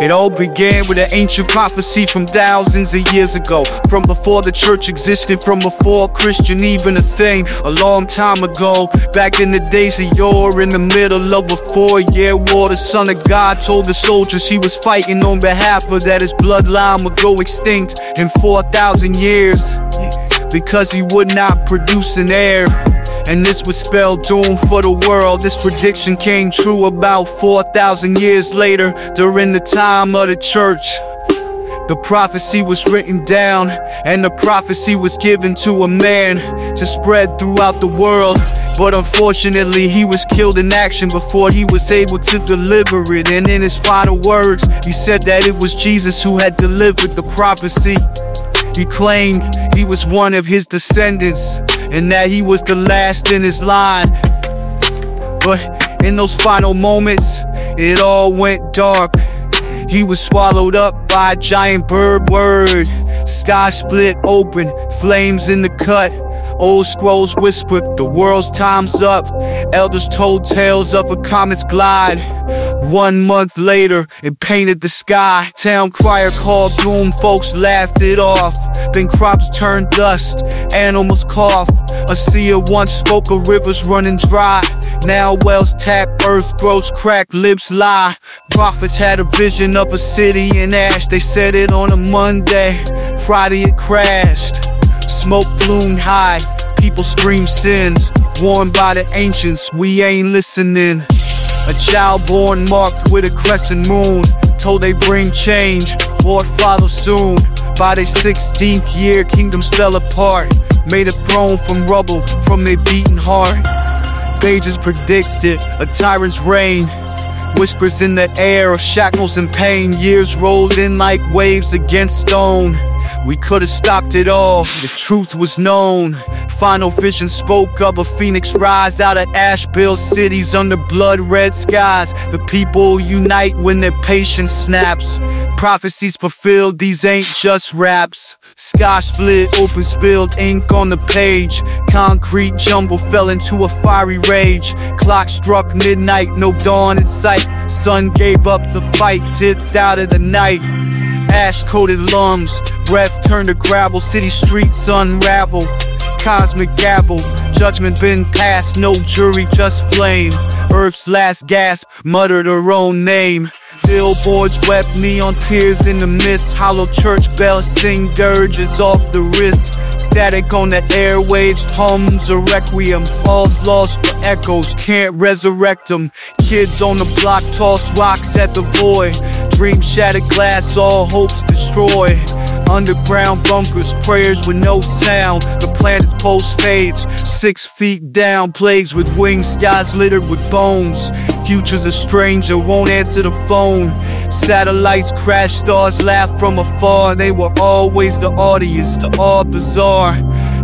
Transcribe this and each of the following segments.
It all began with an ancient prophecy from thousands of years ago. From before the church existed, from before Christian even a thing. A long time ago, back in the days of yore, in the middle of a four year war, the Son of God told the soldiers he was fighting on behalf of that his bloodline would go extinct in 4,000 years. Because he would not produce an heir. And this would spell doom for the world. This prediction came true about 4,000 years later during the time of the church. The prophecy was written down, and the prophecy was given to a man to spread throughout the world. But unfortunately, he was killed in action before he was able to deliver it. And in his final words, he said that it was Jesus who had delivered the prophecy. He claimed he was one of his descendants and that he was the last in his line. But in those final moments, it all went dark. He was swallowed up by a giant bird word. Sky split open, flames in the cut. Old scrolls whispered, the world's time's up. Elders told tales of a comet's glide. One month later, it painted the sky. Town crier called doom, folks laughed it off. Then crops turned dust, animals cough. A seer once spoke of rivers running dry. Now wells tap, earth grows crack, lips lie. Prophets had a vision of a city in ash. They said it on a Monday, Friday it crashed. Smoke bloomed high, people scream sins. Warned by the ancients, we ain't listening. A child born marked with a crescent moon, told they bring change, war follow soon. By their 16th year, kingdoms fell apart, made a throne from rubble, from their beaten heart. They just predicted a tyrant's reign. Whispers in the air of shackles and pain. Years rolled in like waves against stone. We could have stopped it all if truth was known. Final vision spoke of a phoenix rise out of ash built cities under blood red skies. The people unite when their patience snaps. Prophecies fulfilled, these ain't just raps. Sky split, open spilled ink on the page. Concrete jumble fell into a fiery rage. Clock struck midnight, no dawn in sight. Sun gave up the fight, dipped out of the night. Ash coated lungs, breath turned to gravel, city streets unravel. Cosmic gavel, judgment been passed, no jury, just flame. Earth's last gasp, muttered her own name. Billboards wept neon tears in the mist. Hollow church bells sing dirges off the wrist. Static on the airwaves, hums a requiem. All's lost but echoes, can't resurrect them. Kids on the block toss rocks at the void. Dream shattered glass, all hopes destroyed. Underground bunkers, prayers with no sound. The planet's pulse fades, six feet down. Plagues with wings, skies littered with bones. Future's a stranger, won't answer the phone. Satellites crash, stars laugh from afar. They were always the audience, the all bizarre.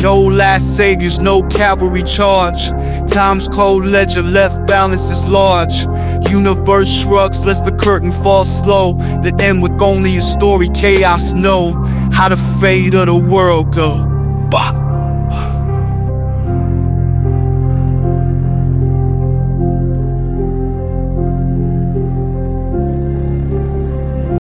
No last saviors, no cavalry charge. Time's cold ledger left balances large. Universe shrugs, lets the curtain fall slow. The end with only a story chaos know how the fate of the world go. Bah.